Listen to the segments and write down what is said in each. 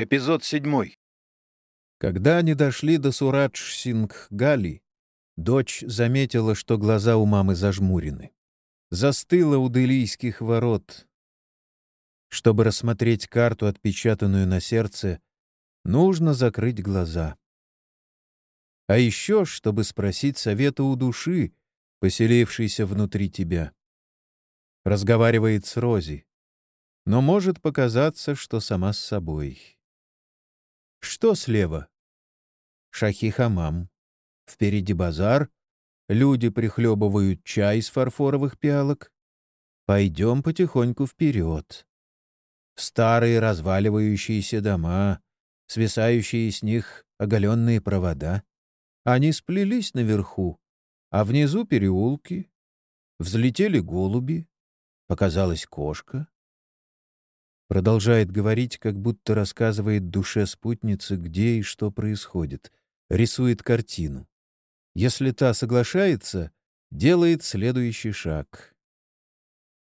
Эпизод седьмой. Когда они дошли до Сурадж-Сингх-Гали, дочь заметила, что глаза у мамы зажмурены. Застыла у делийских ворот. Чтобы рассмотреть карту, отпечатанную на сердце, нужно закрыть глаза. А еще, чтобы спросить совета у души, поселившейся внутри тебя. Разговаривает с Рози, но может показаться, что сама с собой. Что слева? Шахи-хамам. Впереди базар. Люди прихлебывают чай из фарфоровых пиалок. Пойдем потихоньку вперед. Старые разваливающиеся дома, свисающие с них оголенные провода. Они сплелись наверху, а внизу переулки. Взлетели голуби, показалась кошка. Продолжает говорить, как будто рассказывает душе спутницы, где и что происходит. Рисует картину. Если та соглашается, делает следующий шаг.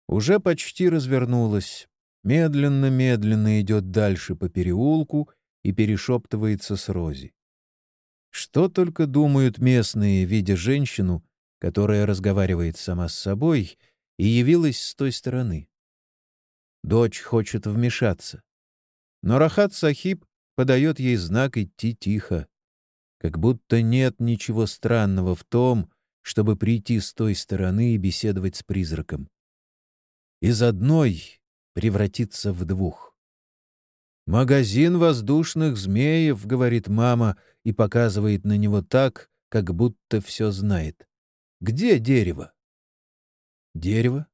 Уже почти развернулась. Медленно-медленно идет дальше по переулку и перешептывается с Рози. Что только думают местные, видя женщину, которая разговаривает сама с собой и явилась с той стороны. Дочь хочет вмешаться. Но Рахат Сахиб подает ей знак идти тихо. Как будто нет ничего странного в том, чтобы прийти с той стороны и беседовать с призраком. Из одной превратиться в двух. «Магазин воздушных змеев», — говорит мама и показывает на него так, как будто все знает. «Где дерево?» «Дерево?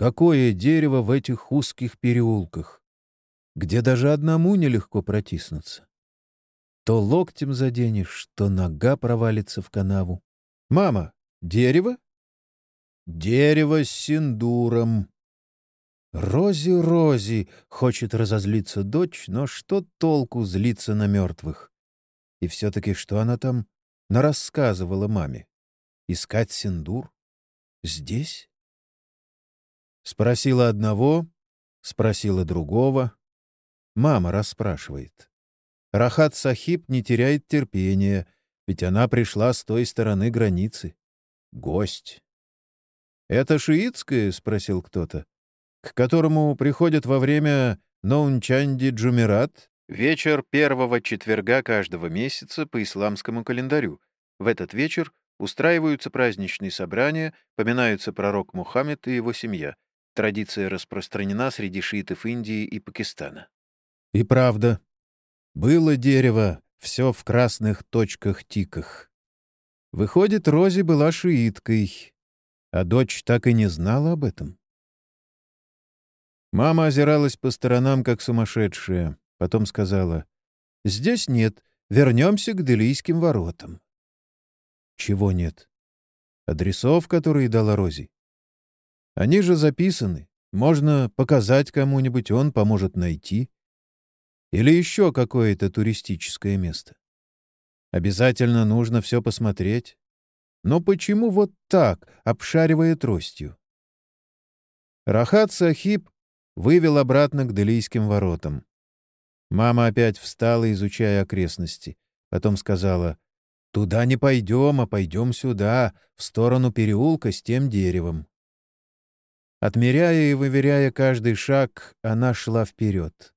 Какое дерево в этих узких переулках, где даже одному нелегко протиснуться. То локтем заденешь, то нога провалится в канаву. «Мама, дерево?» «Дерево с синдуром». «Рози, Рози!» — хочет разозлиться дочь, но что толку злиться на мертвых? И все-таки что она там нарассказывала маме? Искать синдур? Здесь? Спросила одного, спросила другого. Мама расспрашивает. Рахат Сахиб не теряет терпения, ведь она пришла с той стороны границы. Гость. «Это шиитское?» — спросил кто-то. «К которому приходят во время Ноунчанди Джумират?» Вечер первого четверга каждого месяца по исламскому календарю. В этот вечер устраиваются праздничные собрания, поминаются пророк Мухаммед и его семья — Традиция распространена среди шиитов Индии и Пакистана. И правда, было дерево, все в красных точках-тиках. Выходит, Рози была шииткой, а дочь так и не знала об этом. Мама озиралась по сторонам, как сумасшедшая, потом сказала, «Здесь нет, вернемся к Делийским воротам». Чего нет? Адресов, которые дала Рози? Они же записаны. Можно показать кому-нибудь, он поможет найти. Или еще какое-то туристическое место. Обязательно нужно все посмотреть. Но почему вот так, обшаривая тростью? Рахат Сахиб вывел обратно к Делийским воротам. Мама опять встала, изучая окрестности. Потом сказала, «Туда не пойдем, а пойдем сюда, в сторону переулка с тем деревом». Отмеряя и выверяя каждый шаг, она шла вперед.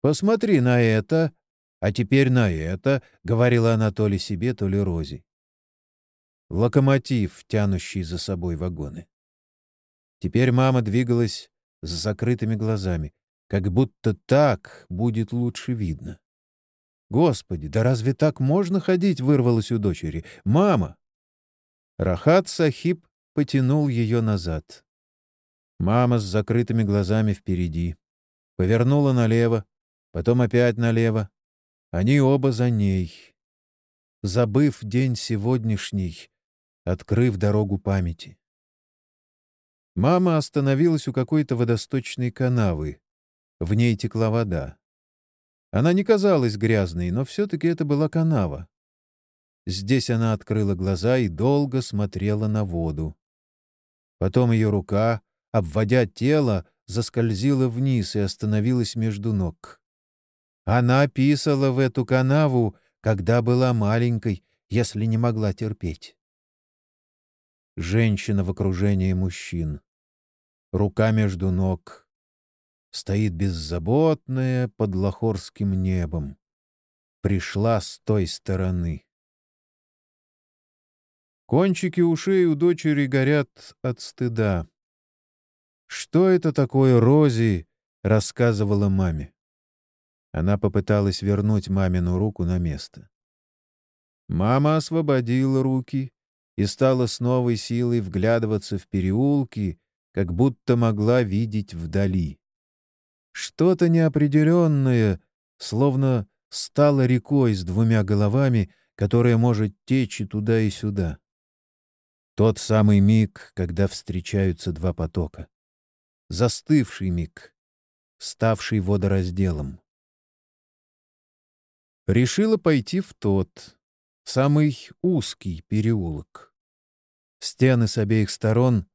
«Посмотри на это, а теперь на это», — говорила она то ли себе, то ли Розе. Локомотив, тянущий за собой вагоны. Теперь мама двигалась с закрытыми глазами, как будто так будет лучше видно. «Господи, да разве так можно ходить?» — вырвалось у дочери. «Мама!» Рахат Сахиб потянул ее назад. Мама с закрытыми глазами впереди. Повернула налево, потом опять налево. Они оба за ней. Забыв день сегодняшний, открыв дорогу памяти. Мама остановилась у какой-то водосточной канавы. В ней текла вода. Она не казалась грязной, но все-таки это была канава. Здесь она открыла глаза и долго смотрела на воду. Потом ее рука обводя тело, заскользила вниз и остановилась между ног. Она писала в эту канаву, когда была маленькой, если не могла терпеть. Женщина в окружении мужчин. Рука между ног. Стоит беззаботная под лахорским небом. Пришла с той стороны. Кончики ушей у дочери горят от стыда. «Что это такое, Рози?» — рассказывала маме. Она попыталась вернуть мамину руку на место. Мама освободила руки и стала с новой силой вглядываться в переулки, как будто могла видеть вдали. Что-то неопределенное, словно стало рекой с двумя головами, которая может течь и туда, и сюда. Тот самый миг, когда встречаются два потока. Застывший миг, ставший водоразделом. Решила пойти в тот, самый узкий переулок. Стены с обеих сторон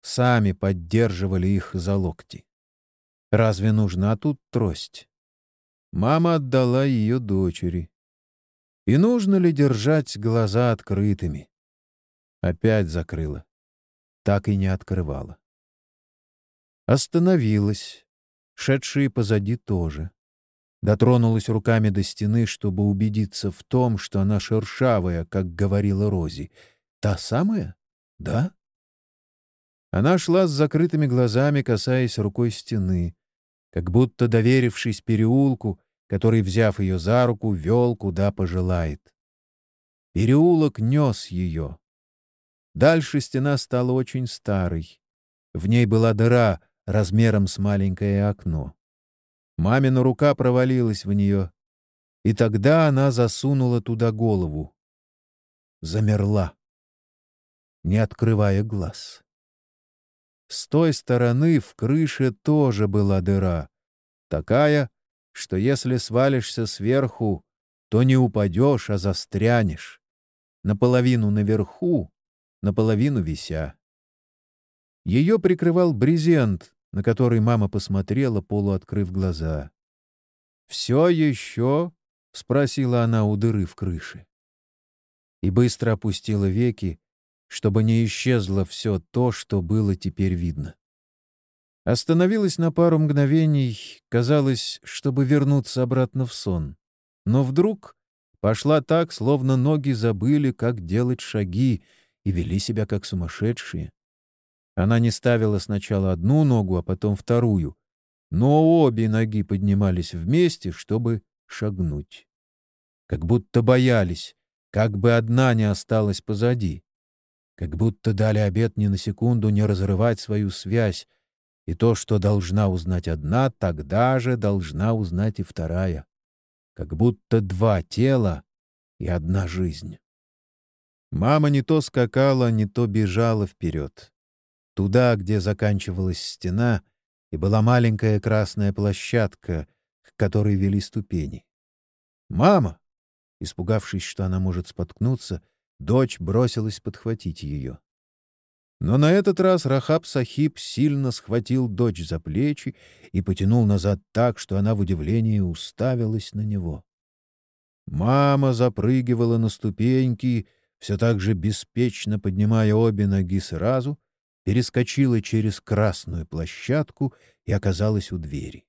сами поддерживали их за локти. Разве нужна тут трость? Мама отдала ее дочери. И нужно ли держать глаза открытыми? Опять закрыла. Так и не открывала. Остановилась. Шедшие позади тоже. Дотронулась руками до стены, чтобы убедиться в том, что она шершавая, как говорила Рози. Та самая? Да? Она шла с закрытыми глазами, касаясь рукой стены, как будто доверившись переулку, который, взяв ее за руку, вел, куда пожелает. Переулок нес ее. Дальше стена стала очень старой. В ней была дыра размером с маленькое окно. Мамина рука провалилась в нее, и тогда она засунула туда голову. Замерла, не открывая глаз. С той стороны в крыше тоже была дыра, такая, что если свалишься сверху, то не упадешь, а застрянешь. Наполовину наверху, наполовину вися. Ее прикрывал брезент, на который мама посмотрела, полуоткрыв глаза. «Все еще?» — спросила она у дыры в крыше. И быстро опустила веки, чтобы не исчезло все то, что было теперь видно. Остановилась на пару мгновений, казалось, чтобы вернуться обратно в сон. Но вдруг пошла так, словно ноги забыли, как делать шаги, и вели себя как сумасшедшие. Она не ставила сначала одну ногу, а потом вторую, но обе ноги поднимались вместе, чтобы шагнуть. Как будто боялись, как бы одна не осталась позади. Как будто дали обет ни на секунду не разрывать свою связь, и то, что должна узнать одна, тогда же должна узнать и вторая. Как будто два тела и одна жизнь. Мама не то скакала, не то бежала вперед туда, где заканчивалась стена, и была маленькая красная площадка, к которой вели ступени. «Мама!» Испугавшись, что она может споткнуться, дочь бросилась подхватить ее. Но на этот раз Рахаб Сахиб сильно схватил дочь за плечи и потянул назад так, что она в удивлении уставилась на него. Мама запрыгивала на ступеньки, все так же беспечно поднимая обе ноги сразу, перескочила через красную площадку и оказалась у двери.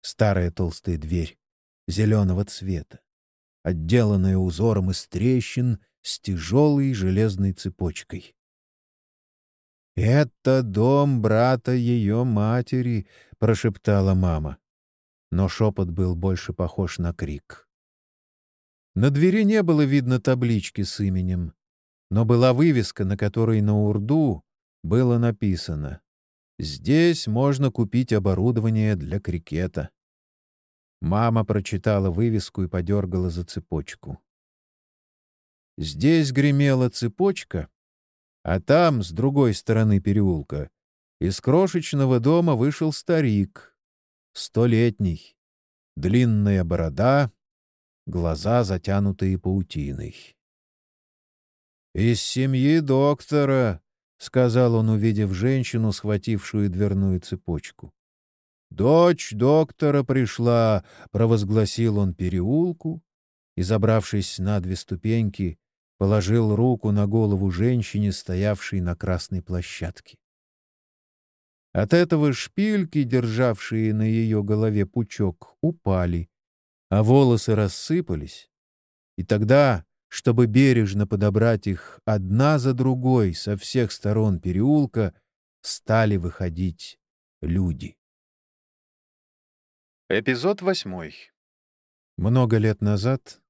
Старая толстая дверь зеленого цвета, отделанная узором из трещин с тяжелой железной цепочкой. «Это дом брата ее матери», — прошептала мама. Но шепот был больше похож на крик. На двери не было видно таблички с именем но была вывеска, на которой на урду было написано «Здесь можно купить оборудование для крикета». Мама прочитала вывеску и подергала за цепочку. Здесь гремела цепочка, а там, с другой стороны переулка, из крошечного дома вышел старик, столетний, длинная борода, глаза затянутые паутиной. «Из семьи доктора», — сказал он, увидев женщину, схватившую дверную цепочку. «Дочь доктора пришла», — провозгласил он переулку и, забравшись на две ступеньки, положил руку на голову женщине, стоявшей на красной площадке. От этого шпильки, державшие на ее голове пучок, упали, а волосы рассыпались. И тогда, чтобы бережно подобрать их одна за другой со всех сторон переулка, стали выходить люди. Эпизод восьмой. Много лет назад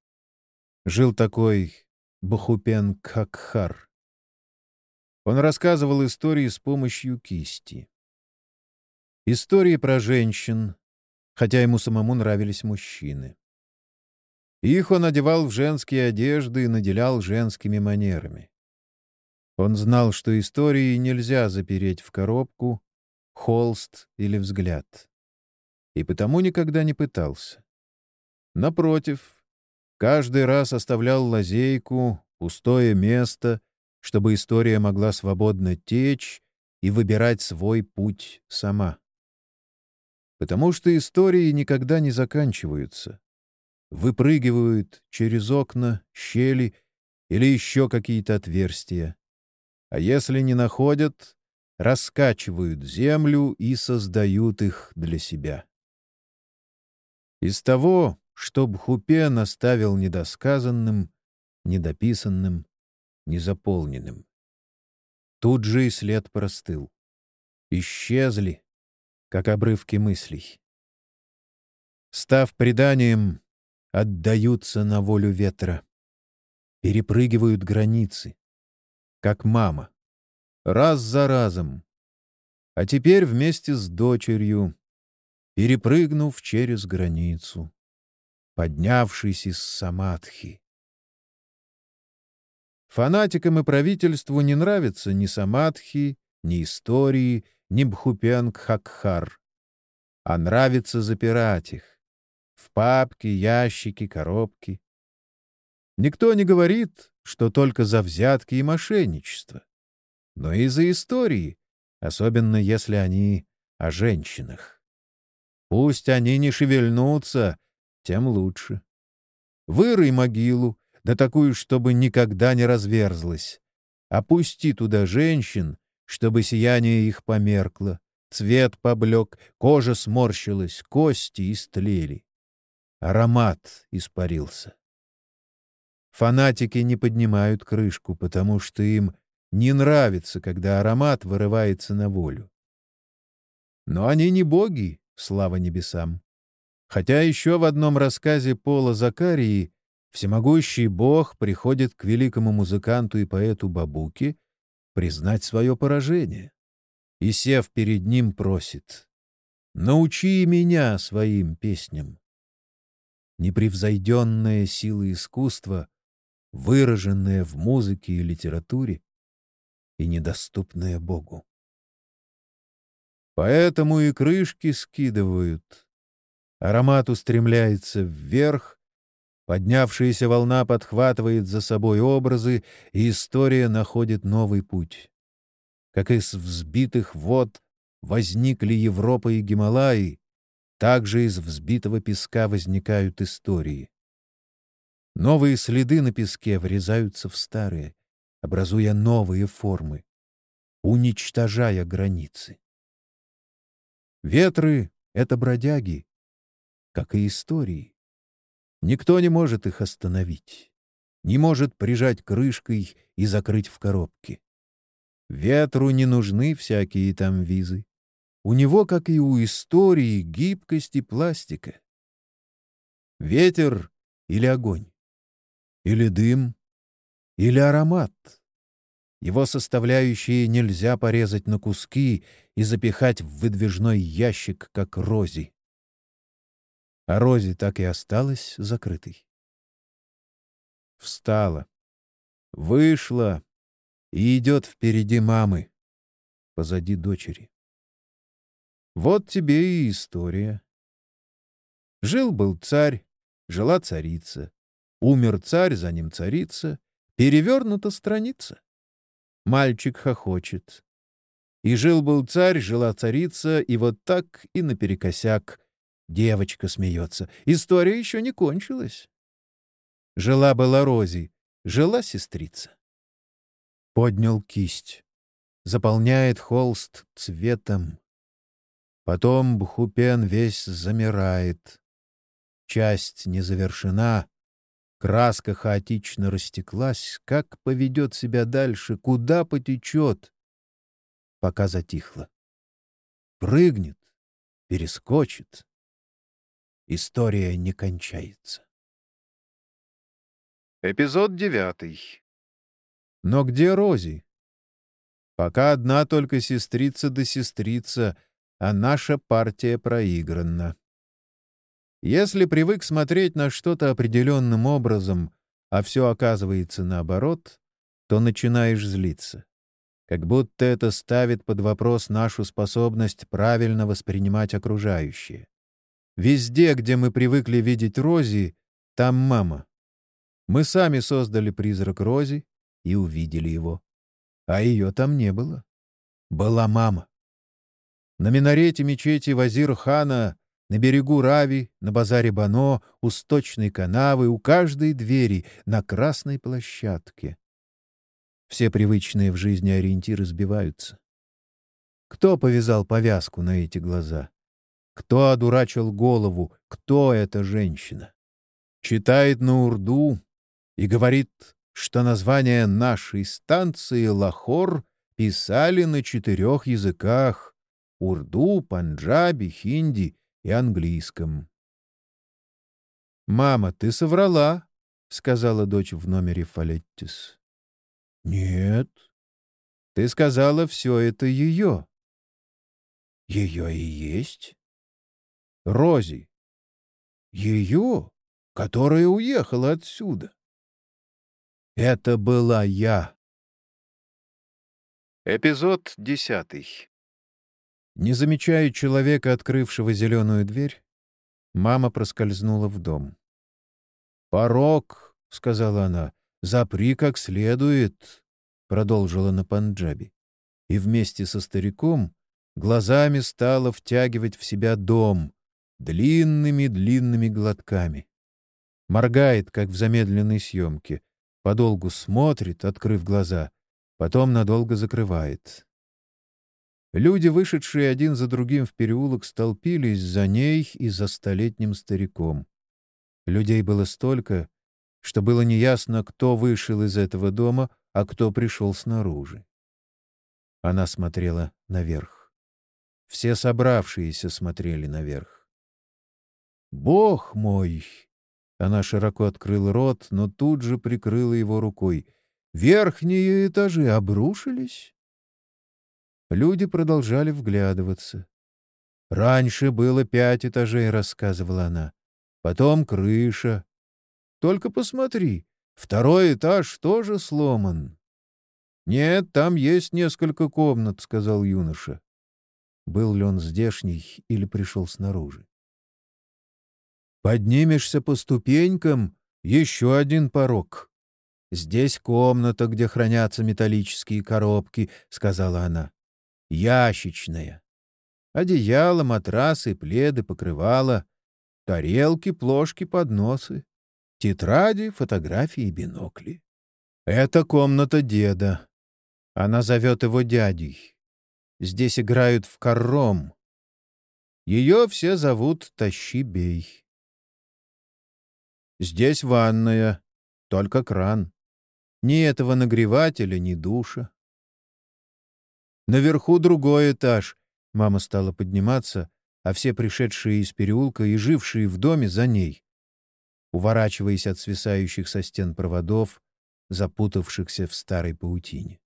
жил такой Бахупен Кхакхар. Он рассказывал истории с помощью кисти. Истории про женщин, хотя ему самому нравились мужчины. Их он одевал в женские одежды и наделял женскими манерами. Он знал, что истории нельзя запереть в коробку, холст или взгляд и потому никогда не пытался. Напротив, каждый раз оставлял лазейку, пустое место, чтобы история могла свободно течь и выбирать свой путь сама. Потому что истории никогда не заканчиваются. Выпрыгивают через окна, щели или еще какие-то отверстия. А если не находят, раскачивают землю и создают их для себя. Из того, что Бхупен оставил недосказанным, недописанным, незаполненным. Тут же и след простыл. Исчезли, как обрывки мыслей. Став преданием, отдаются на волю ветра. Перепрыгивают границы, как мама, раз за разом. А теперь вместе с дочерью перепрыгнув через границу, поднявшись из самадхи. Фанатикам и правительству не нравятся ни самадхи, ни истории, ни бхупенг-хакхар, а нравится запирать их в папки, ящики, коробки. Никто не говорит, что только за взятки и мошенничество, но и за истории, особенно если они о женщинах. Пусть они не шевельнутся, тем лучше. Вырой могилу, да такую, чтобы никогда не разверзлась. Опусти туда женщин, чтобы сияние их померкло, цвет поблек, кожа сморщилась, кости истлели. Аромат испарился. Фанатики не поднимают крышку, потому что им не нравится, когда аромат вырывается на волю. Но они не боги, слава небесам. Хотя еще в одном рассказе Пола Закарии всемогущий Бог приходит к великому музыканту и поэту Бабуке признать свое поражение. И, сев перед ним, просит «Научи меня своим песням». Непревзойденная сила искусства, выраженная в музыке и литературе, и недоступная Богу. Поэтому и крышки скидывают. Аромат устремляется вверх, поднявшаяся волна подхватывает за собой образы, и история находит новый путь. Как из взбитых вод возникли Европа и Гималаи, так же из взбитого песка возникают истории. Новые следы на песке врезаются в старые, образуя новые формы, уничтожая границы. Ветры — это бродяги, как и истории. Никто не может их остановить, не может прижать крышкой и закрыть в коробке. Ветру не нужны всякие там визы. У него, как и у истории, гибкость и пластика. Ветер или огонь, или дым, или аромат — его составляющие нельзя порезать на куски и запихать в выдвижной ящик, как Рози. А Рози так и осталась закрытой. Встала, вышла и идет впереди мамы, позади дочери. Вот тебе и история. Жил-был царь, жила царица. Умер царь, за ним царица. Перевернута страница. Мальчик хохочет. И жил-был царь, жила царица, и вот так и наперекосяк. Девочка смеется. История еще не кончилась. Жила-была Рози, жила сестрица. Поднял кисть. Заполняет холст цветом. Потом Бхупен весь замирает. Часть не завершена, краска хаотично растеклась, как поведет себя дальше, куда потечет, пока затихло. Прыгнет, перескочит. История не кончается. Эпизод девятый. Но где Рози? Пока одна только сестрица да сестрица, а наша партия проиграна. Если привык смотреть на что-то определенным образом, а все оказывается наоборот, то начинаешь злиться. Как будто это ставит под вопрос нашу способность правильно воспринимать окружающее. Везде, где мы привыкли видеть Рози, там мама. Мы сами создали призрак Рози и увидели его. А ее там не было. Была мама. На минарете мечети Вазир-хана на берегу Рави, на базаре Бано, у сточной канавы, у каждой двери, на красной площадке. Все привычные в жизни ориентиры сбиваются. Кто повязал повязку на эти глаза? Кто одурачил голову? Кто эта женщина? Читает на урду и говорит, что название нашей станции Лахор писали на четырех языках — урду, панджаби, хинди и английском. «Мама, ты соврала», — сказала дочь в номере Фалеттис. «Нет. Ты сказала, все это ее». «Ее и есть?» «Рози. Ее, которая уехала отсюда». «Это была я». Эпизод десятый. Не замечая человека, открывшего зеленую дверь, мама проскользнула в дом. «Порог», — сказала она, — «запри как следует», — продолжила на панджаби. И вместе со стариком глазами стала втягивать в себя дом длинными-длинными глотками. Моргает, как в замедленной съемке, подолгу смотрит, открыв глаза, потом надолго закрывает. Люди, вышедшие один за другим в переулок, столпились за ней и за столетним стариком. Людей было столько, что было неясно, кто вышел из этого дома, а кто пришел снаружи. Она смотрела наверх. Все собравшиеся смотрели наверх. «Бог мой!» Она широко открыла рот, но тут же прикрыла его рукой. «Верхние этажи обрушились?» Люди продолжали вглядываться. «Раньше было пять этажей», — рассказывала она. «Потом крыша. Только посмотри, второй этаж тоже сломан». «Нет, там есть несколько комнат», — сказал юноша. Был ли он здешний или пришел снаружи? «Поднимешься по ступенькам — еще один порог. Здесь комната, где хранятся металлические коробки», — сказала она ящичная. Одеяло, матрасы, пледы, покрывала, тарелки, плошки, подносы, тетради, фотографии, бинокли. Это комната деда. Она зовет его дядей. Здесь играют в корром. Ее все зовут Тащи-бей. Здесь ванная, только кран. Ни этого нагревателя, ни душа. Наверху другой этаж. Мама стала подниматься, а все пришедшие из переулка и жившие в доме за ней. Уворачиваясь от свисающих со стен проводов, запутавшихся в старой паутине.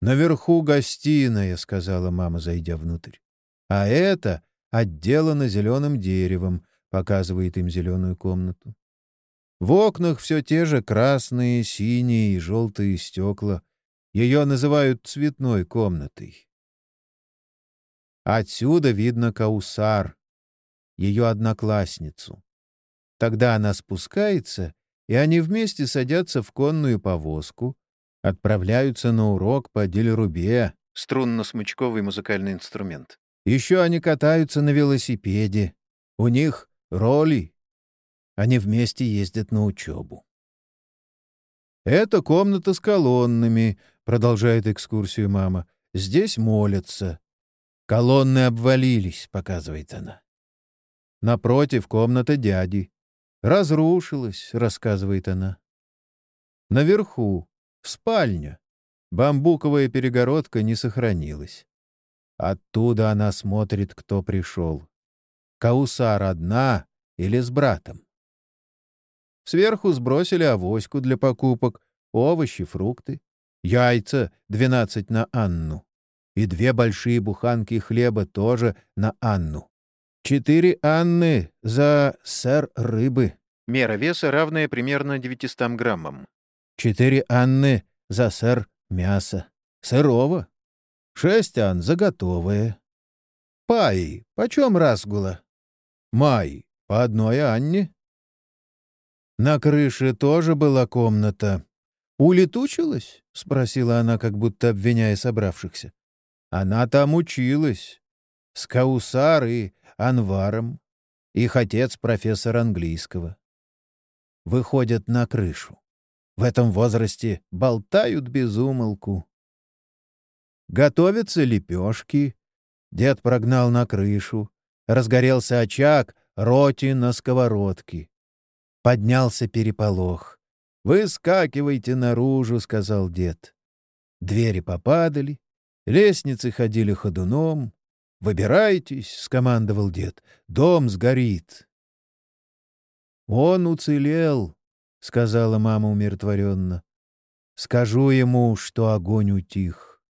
«Наверху гостиная», — сказала мама, зайдя внутрь. «А это отделано зеленым деревом», — показывает им зеленую комнату. В окнах все те же красные, синие и желтые стекла — ее называют цветной комнатой. Отсюда видно Каусар, ее одноклассницу. Тогда она спускается, и они вместе садятся в конную повозку, отправляются на урок по Дельрубе, струнно-смычковый музыкальный инструмент. Еще они катаются на велосипеде. У них роли. Они вместе ездят на учебу. «Это комната с колоннами», — продолжает экскурсию мама. «Здесь молятся. Колонны обвалились», — показывает она. Напротив комната дяди. Разрушилась, рассказывает она. Наверху спальня. Бамбуковая перегородка не сохранилась. Оттуда она смотрит, кто пришел. Каусар одна или с братом. Сверху сбросили авоську для покупок, овощи, фрукты, яйца — двенадцать на Анну. И две большие буханки хлеба тоже на Анну. Четыре Анны за сэр рыбы. Мера веса, равная примерно 900 граммам. Четыре Анны за сэр мяса. Сырого. Шесть Ан за готовое. Пай, почем разгула? Май, по одной Анне. На крыше тоже была комната. «Улетучилась?» — спросила она, как будто обвиняя собравшихся. «Она там училась. С Каусар и Анваром, их отец — профессор английского. Выходят на крышу. В этом возрасте болтают без умолку. Готовятся лепешки. Дед прогнал на крышу. Разгорелся очаг, роти на сковородке. Поднялся переполох. «Выскакивайте наружу», — сказал дед. Двери попадали, лестницы ходили ходуном, «Выбирайтесь», — скомандовал дед, — «дом сгорит». «Он уцелел», — сказала мама умиротворенно. «Скажу ему, что огонь утих.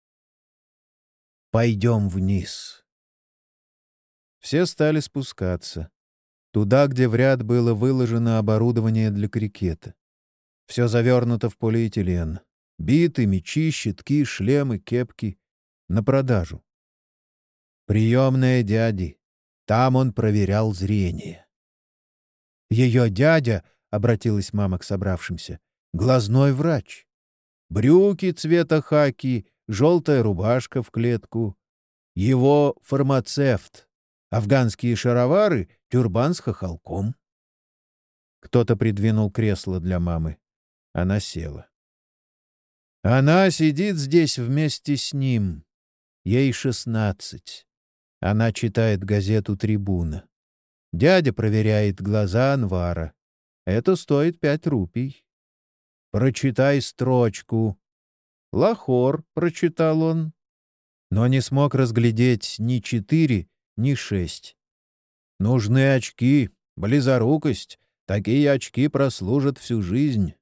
Пойдем вниз». Все стали спускаться. Туда, где в ряд было выложено оборудование для крикета. Все завернуто в полиэтилен. Биты, мечи, щитки, шлемы, кепки. На продажу. Приемная дяди. Там он проверял зрение. Ее дядя, — обратилась мама к собравшимся, — глазной врач. Брюки цвета хаки, желтая рубашка в клетку. Его фармацевт. Афганские шаровары, тюрбан с хохолком. Кто-то придвинул кресло для мамы. Она села. Она сидит здесь вместе с ним. Ей шестнадцать. Она читает газету «Трибуна». Дядя проверяет глаза Анвара. Это стоит пять рупий. «Прочитай строчку». «Лахор», — прочитал он. Но не смог разглядеть ни четыре, ни шесть. «Нужны очки, близорукость. Такие очки прослужат всю жизнь».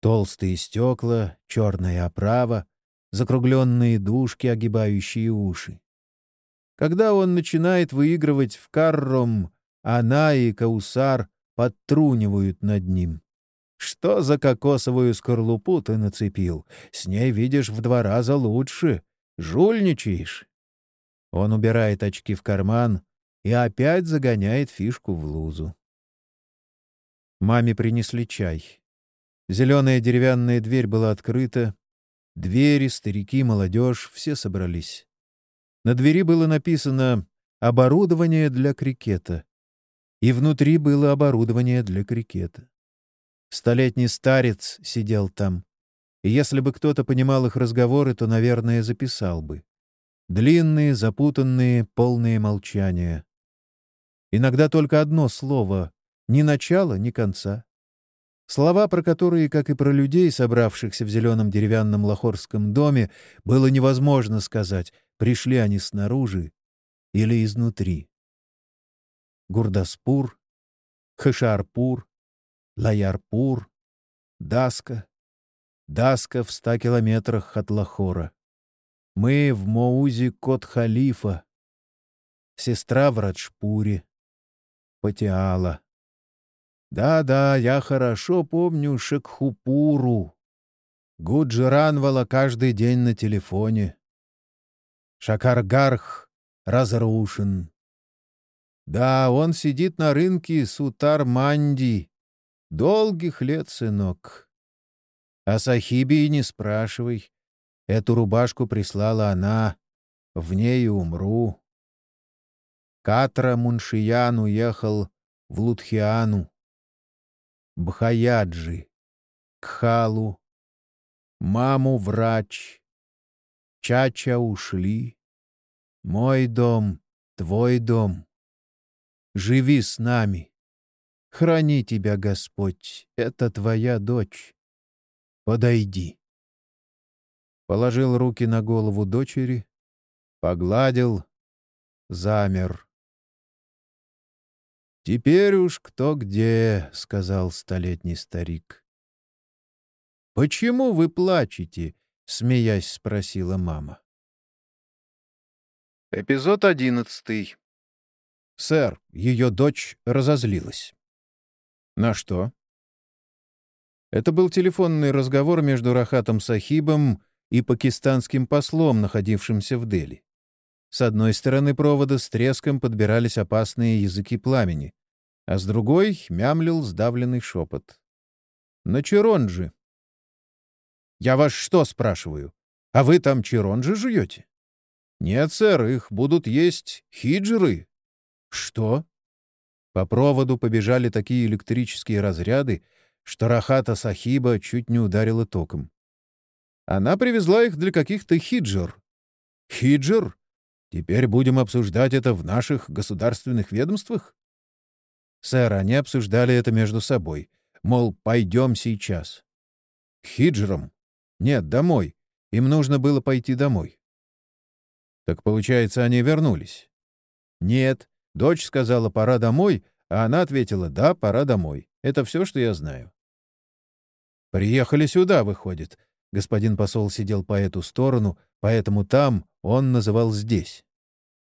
Толстые стекла, черная оправа, закругленные дужки, огибающие уши. Когда он начинает выигрывать в карром, она и Каусар подтрунивают над ним. Что за кокосовую скорлупу ты нацепил? С ней видишь в два раза лучше. Жульничаешь. Он убирает очки в карман и опять загоняет фишку в лузу. Маме принесли чай. Зеленая деревянная дверь была открыта. Двери, старики, молодежь — все собрались. На двери было написано «Оборудование для крикета». И внутри было оборудование для крикета. Столетний старец сидел там. И если бы кто-то понимал их разговоры, то, наверное, записал бы. Длинные, запутанные, полные молчания. Иногда только одно слово — ни начала, ни конца. Слова, про которые, как и про людей, собравшихся в зеленом деревянном лахорском доме, было невозможно сказать, пришли они снаружи или изнутри. Гурдаспур, Хашарпур, Лаярпур, Даска, Даска в ста километрах от Лахора. Мы в Моузе Кот-Халифа, сестра в Раджпуре, Патиала. Да-да, я хорошо помню Шекхупуру. Гуджиранвала каждый день на телефоне. Шакаргарх разрушен. Да, он сидит на рынке Сутар-Манди. Долгих лет, сынок. А Сахиби и не спрашивай. Эту рубашку прислала она, в ней умру. Катра Муншиян уехал в Лутхиану, Бхаяджи, Кхалу, маму врач, Чача ушли. Мой дом, твой дом. Живи с нами. Храни тебя, Господь, это твоя дочь. Подойди. Положил руки на голову дочери, погладил, замер. «Теперь уж кто где», — сказал столетний старик. «Почему вы плачете?» — смеясь спросила мама. Эпизод одиннадцатый. Сэр, ее дочь разозлилась. На что? Это был телефонный разговор между Рахатом Сахибом и пакистанским послом, находившимся в Дели. С одной стороны провода с треском подбирались опасные языки пламени, а с другой мямлил сдавленный шепот. «На Чиронджи». «Я вас что спрашиваю? А вы там Чиронджи жуете?» «Нет, сэр, их будут есть хиджры». «Что?» По проводу побежали такие электрические разряды, что Рахата Сахиба чуть не ударила током. Она привезла их для каких-то хиджр. Хиджр? Теперь будем обсуждать это в наших государственных ведомствах? Сэр, они обсуждали это между собой. Мол, пойдем сейчас. К хиджрам? Нет, домой. Им нужно было пойти домой. Так получается, они вернулись? Нет. Дочь сказала, пора домой, а она ответила, да, пора домой. Это все, что я знаю. Приехали сюда, выходит. Господин посол сидел по эту сторону, поэтому там он называл здесь.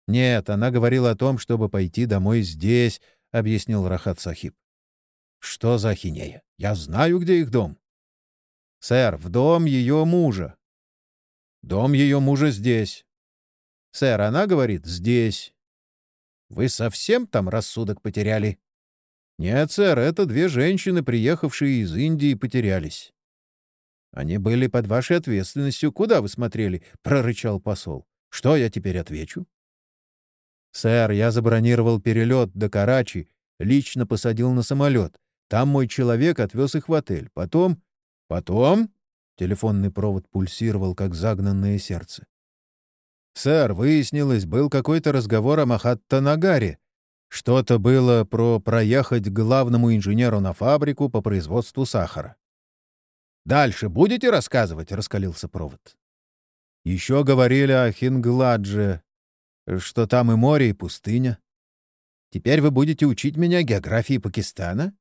Нет, она говорила о том, чтобы пойти домой здесь, — объяснил Рахат Сахиб. Что за ахинея? Я знаю, где их дом. Сэр, в дом ее мужа. Дом ее мужа здесь. Сэр, она говорит, здесь. Вы совсем там рассудок потеряли? Нет, сэр, это две женщины, приехавшие из Индии, потерялись. Они были под вашей ответственностью. Куда вы смотрели? — прорычал посол. Что я теперь отвечу? Сэр, я забронировал перелет до Карачи, лично посадил на самолет. Там мой человек отвез их в отель. Потом... Потом... Телефонный провод пульсировал, как загнанное сердце. «Сэр, выяснилось, был какой-то разговор о Махаттанагаре. Что-то было про проехать главному инженеру на фабрику по производству сахара. «Дальше будете рассказывать?» — раскалился провод. «Еще говорили о Хингладже, что там и море, и пустыня. Теперь вы будете учить меня географии Пакистана?»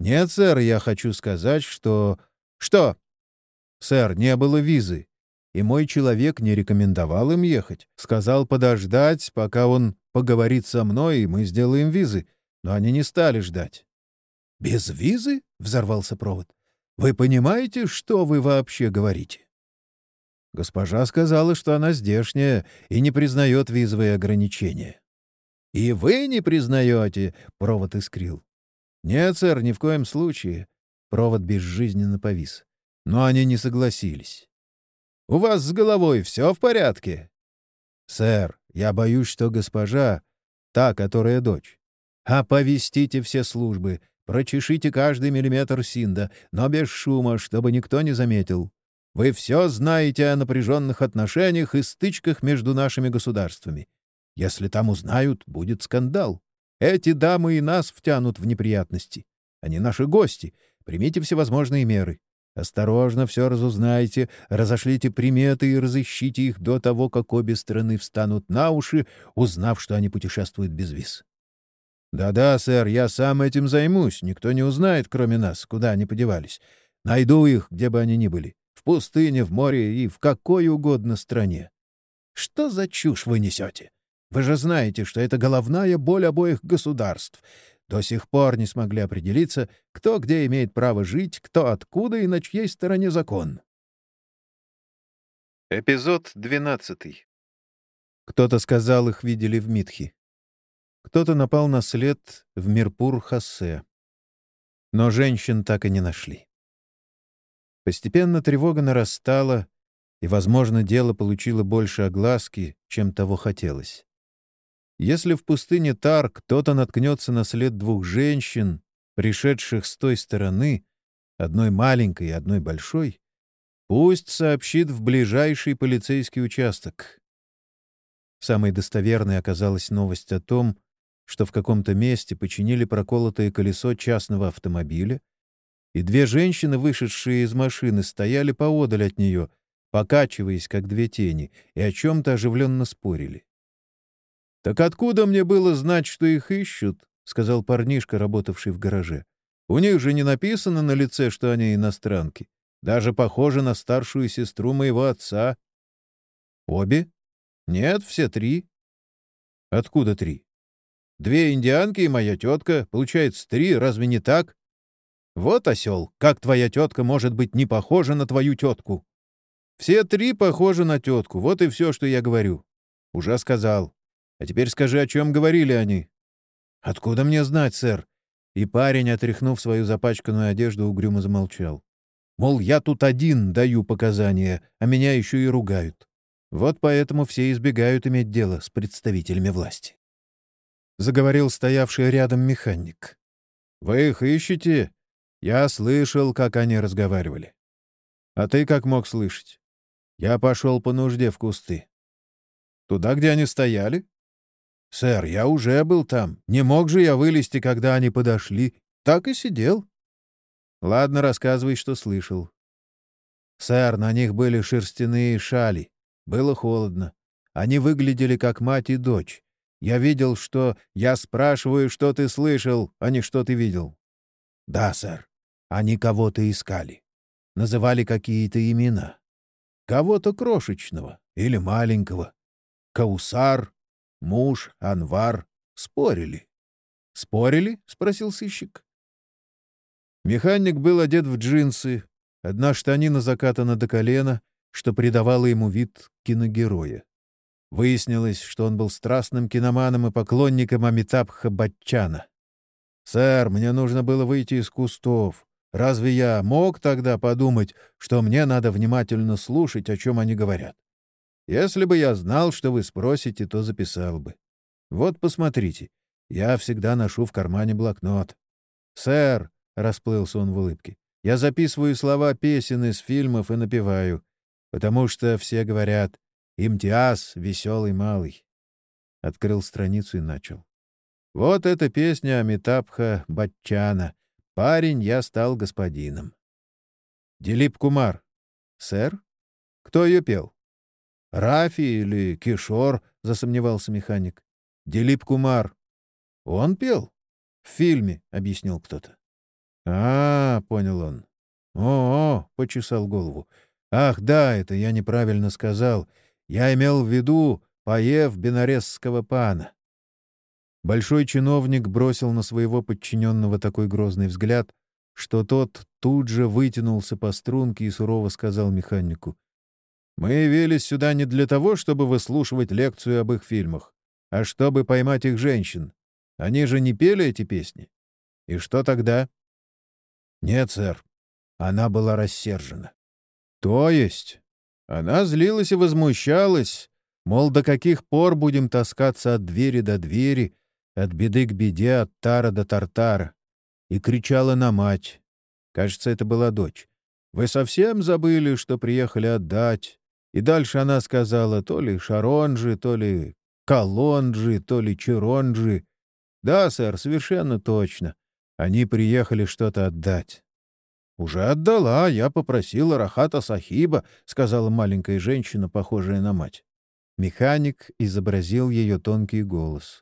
«Нет, сэр, я хочу сказать, что...» «Что?» «Сэр, не было визы и мой человек не рекомендовал им ехать. Сказал подождать, пока он поговорит со мной, и мы сделаем визы. Но они не стали ждать. «Без визы?» — взорвался провод. «Вы понимаете, что вы вообще говорите?» Госпожа сказала, что она здешняя и не признает визовые ограничения. «И вы не признаете?» — провод искрил. «Нет, сэр, ни в коем случае». Провод безжизненно повис. Но они не согласились. У вас с головой все в порядке?» «Сэр, я боюсь, что госпожа, та, которая дочь. Оповестите все службы, прочешите каждый миллиметр Синда, но без шума, чтобы никто не заметил. Вы все знаете о напряженных отношениях и стычках между нашими государствами. Если там узнают, будет скандал. Эти дамы и нас втянут в неприятности. Они наши гости. Примите всевозможные меры. Осторожно все разузнайте, разошлите приметы и разыщите их до того, как обе стороны встанут на уши, узнав, что они путешествуют без виз. «Да-да, сэр, я сам этим займусь. Никто не узнает, кроме нас, куда они подевались. Найду их, где бы они ни были. В пустыне, в море и в какой угодно стране. Что за чушь вы несете? Вы же знаете, что это головная боль обоих государств. До сих пор не смогли определиться, кто где имеет право жить, кто откуда и на чьей стороне закон. Эпизод двенадцатый. Кто-то сказал, их видели в Митхе. Кто-то напал на след в Мирпур-Хассе. Но женщин так и не нашли. Постепенно тревога нарастала, и, возможно, дело получило больше огласки, чем того хотелось. Если в пустыне Тар кто-то наткнется на след двух женщин, пришедших с той стороны, одной маленькой и одной большой, пусть сообщит в ближайший полицейский участок. Самой достоверной оказалась новость о том, что в каком-то месте починили проколотое колесо частного автомобиля, и две женщины, вышедшие из машины, стояли поодаль от нее, покачиваясь, как две тени, и о чем-то оживленно спорили. «Так откуда мне было знать, что их ищут?» — сказал парнишка, работавший в гараже. «У них же не написано на лице, что они иностранки. Даже похожи на старшую сестру моего отца». «Обе?» «Нет, все три». «Откуда три?» «Две индианки и моя тетка. Получается, три, разве не так?» «Вот осел, как твоя тетка может быть не похожа на твою тетку?» «Все три похожи на тетку, вот и все, что я говорю». «Уже сказал. А теперь скажи, о чем говорили они?» «Откуда мне знать, сэр?» И парень, отряхнув свою запачканную одежду, угрюмо замолчал. «Мол, я тут один даю показания, а меня еще и ругают. Вот поэтому все избегают иметь дело с представителями власти». Заговорил стоявший рядом механик. «Вы их ищете?» Я слышал, как они разговаривали. А ты как мог слышать? Я пошел по нужде в кусты. Туда, где они стояли? «Сэр, я уже был там. Не мог же я вылезти, когда они подошли. Так и сидел». «Ладно, рассказывай, что слышал». «Сэр, на них были шерстяные шали. Было холодно. Они выглядели как мать и дочь. Я видел, что... Я спрашиваю, что ты слышал, а не что ты видел». «Да, сэр. Они кого-то искали. Называли какие-то имена. Кого-то крошечного или маленького. Каусар, Муж, Анвар спорили. «Спорили?» — спросил сыщик. Механик был одет в джинсы, одна штанина закатана до колена, что придавало ему вид киногероя. Выяснилось, что он был страстным киноманом и поклонником Амитабха Батчана. «Сэр, мне нужно было выйти из кустов. Разве я мог тогда подумать, что мне надо внимательно слушать, о чем они говорят? Если бы я знал, что вы спросите, то записал бы. Вот посмотрите, я всегда ношу в кармане блокнот. «Сэр», — расплылся он в улыбке, — «я записываю слова песен из фильмов и напеваю, потому что все говорят «Имтиаз, веселый малый». Открыл страницу и начал. Вот эта песня Амитабха Батчана. «Парень, я стал господином». Дилип Кумар. «Сэр? Кто ее пел?» Рафи или Кишор, — засомневался механик. Дилип Кумар. Он пел? В фильме, — объяснил кто-то. А, — понял он. О, — почесал голову. Ах, да, это я неправильно сказал. Я имел в виду поев бенаресского пана. Большой чиновник бросил на своего подчиненного такой грозный взгляд, что тот тут же вытянулся по струнке и сурово сказал механику. Мы явились сюда не для того, чтобы выслушивать лекцию об их фильмах, а чтобы поймать их женщин. Они же не пели эти песни. И что тогда? Нет, сэр. Она была рассержена. То есть? Она злилась и возмущалась, мол, до каких пор будем таскаться от двери до двери, от беды к беде, от тара до тартара, и кричала на мать. Кажется, это была дочь. Вы совсем забыли, что приехали отдать, и дальше она сказала то ли Шаронджи, то ли Колонджи, то ли Чиронджи. Да, сэр, совершенно точно. Они приехали что-то отдать. «Уже отдала, я попросила Рахата Сахиба», — сказала маленькая женщина, похожая на мать. Механик изобразил ее тонкий голос.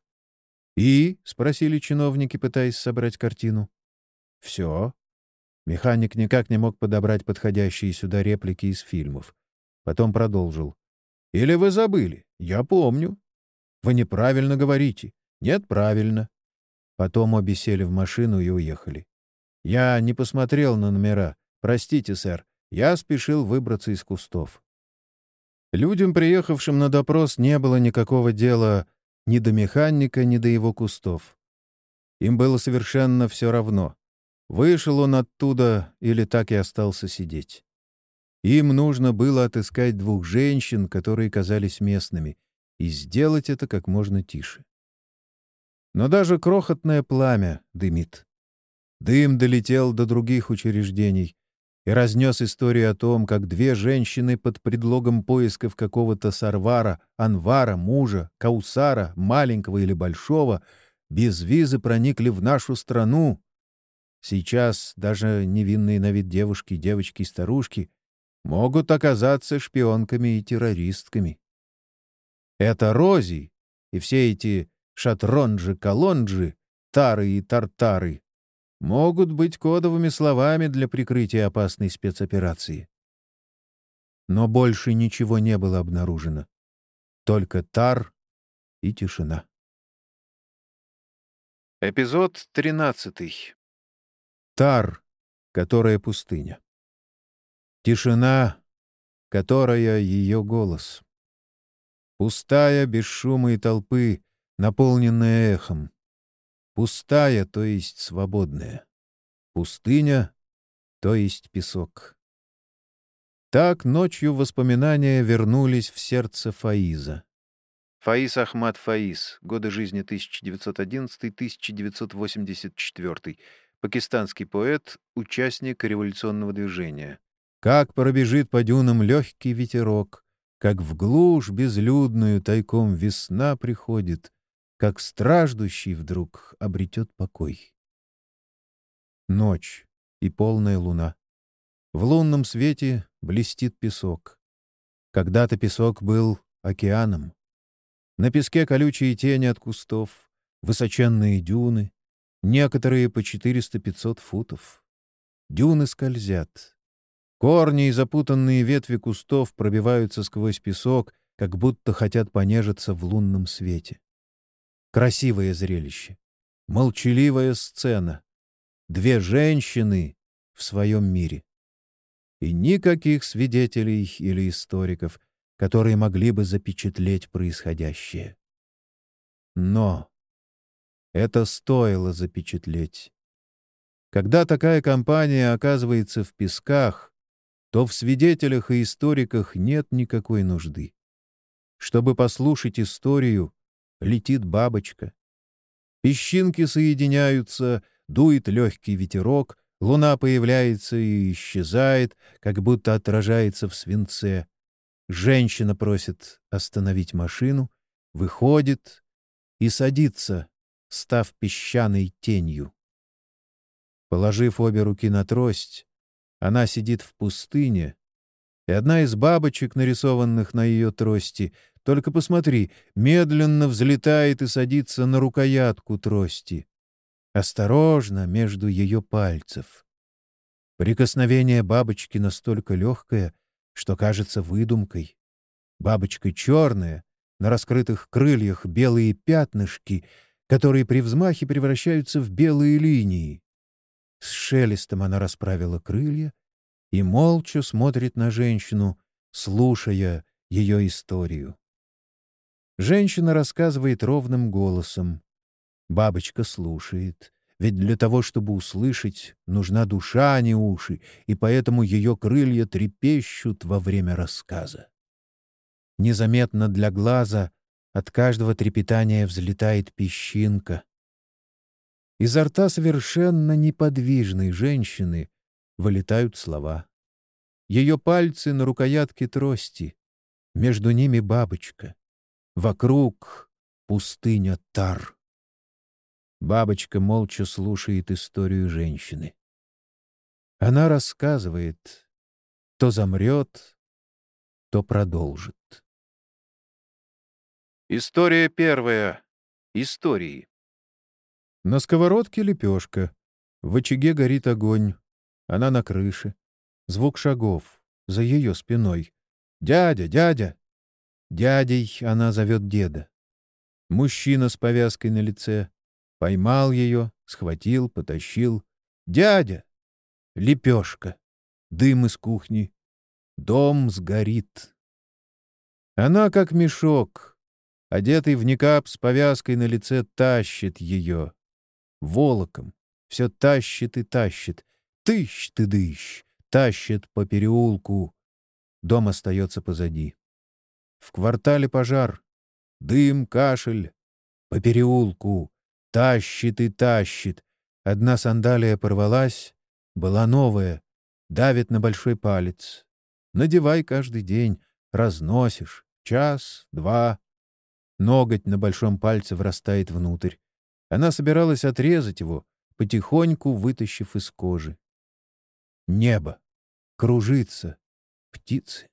«И?» — спросили чиновники, пытаясь собрать картину. «Все». Механик никак не мог подобрать подходящие сюда реплики из фильмов. Потом продолжил. «Или вы забыли? Я помню. Вы неправильно говорите. Нет, правильно». Потом обе сели в машину и уехали. Я не посмотрел на номера. Простите, сэр. Я спешил выбраться из кустов. Людям, приехавшим на допрос, не было никакого дела ни до механика, ни до его кустов. Им было совершенно все равно. Вышел он оттуда или так и остался сидеть. Им нужно было отыскать двух женщин, которые казались местными, и сделать это как можно тише. Но даже крохотное пламя дымит. Дым долетел до других учреждений и разнес историю о том, как две женщины под предлогом поисков какого-то сарвара, анвара, мужа, каусара, маленького или большого, без визы проникли в нашу страну. Сейчас даже невинные на вид девушки, девочки и старушки могут оказаться шпионками и террористками. Это Рози и все эти шатронджи-колонджи, тары и тартары могут быть кодовыми словами для прикрытия опасной спецоперации. Но больше ничего не было обнаружено. Только тар и тишина. Эпизод 13. Тар, которая пустыня. Тишина, которая ее голос. Пустая, без шума и толпы, наполненная эхом. Пустая, то есть свободная. Пустыня, то есть песок. Так ночью воспоминания вернулись в сердце Фаиза. Фаиз Ахмад Фаиз. Годы жизни 1911-1984. Пакистанский поэт, участник революционного движения. Как пробежит по дюнам легкий ветерок, как в глушь безлюдную тайком весна приходит, как страждущий вдруг обретет покой. Ночь и полная луна. В лунном свете блестит песок. Когда-то песок был океаном. На песке колючие тени от кустов, высоченные дюны, некоторые по 400-500 футов. Дюны скользят. Корни и запутанные ветви кустов пробиваются сквозь песок, как будто хотят понежиться в лунном свете. Красивое зрелище. Молчаливая сцена. Две женщины в своем мире. И никаких свидетелей или историков, которые могли бы запечатлеть происходящее. Но это стоило запечатлеть. Когда такая компания оказывается в песках, то в свидетелях и историках нет никакой нужды. Чтобы послушать историю, летит бабочка. Песчинки соединяются, дует легкий ветерок, луна появляется и исчезает, как будто отражается в свинце. Женщина просит остановить машину, выходит и садится, став песчаной тенью. Положив обе руки на трость, она сидит в пустыне, и одна из бабочек, нарисованных на ее трости, только посмотри, медленно взлетает и садится на рукоятку трости. Осторожно, между ее пальцев. Прикосновение бабочки настолько легкое, что кажется выдумкой. Бабочка черная, на раскрытых крыльях белые пятнышки, которые при взмахе превращаются в белые линии. С шелестом она расправила крылья и молча смотрит на женщину, слушая ее историю. Женщина рассказывает ровным голосом. Бабочка слушает. Ведь для того, чтобы услышать, нужна душа, а не уши, и поэтому ее крылья трепещут во время рассказа. Незаметно для глаза от каждого трепетания взлетает песчинка. Изо рта совершенно неподвижной женщины вылетают слова. Ее пальцы на рукоятке трости, между ними бабочка. Вокруг пустыня Тар. Бабочка молча слушает историю женщины. Она рассказывает, то замрет, то продолжит. История первая. Истории. На сковородке лепешка. В очаге горит огонь. Она на крыше. Звук шагов. За ее спиной. «Дядя, дядя!» Дядей она зовет деда. Мужчина с повязкой на лице. Поймал ее, схватил, потащил. «Дядя!» Лепешка. Дым из кухни. Дом сгорит. Она как мешок. Одетый в никап с повязкой на лице тащит ее. Волоком. Все тащит и тащит. Тыщ ты дыщ. Тащит по переулку. Дом остается позади. В квартале пожар. Дым, кашель. По переулку. Тащит и тащит. Одна сандалия порвалась, была новая. Давит на большой палец. Надевай каждый день. Разносишь. Час, два. Ноготь на большом пальце врастает внутрь. Она собиралась отрезать его, потихоньку вытащив из кожи. Небо. Кружится. Птицы.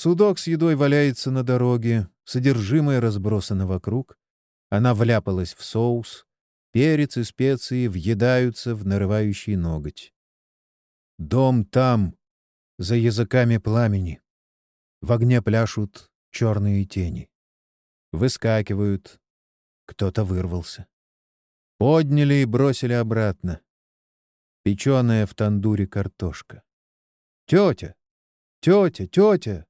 Судок с едой валяется на дороге, содержимое разбросано вокруг. Она вляпалась в соус. Перец и специи въедаются в нарывающий ноготь. Дом там, за языками пламени. В огне пляшут черные тени. Выскакивают. Кто-то вырвался. Подняли и бросили обратно. Печеная в тандуре картошка. «Тетя! Тетя! Тетя!»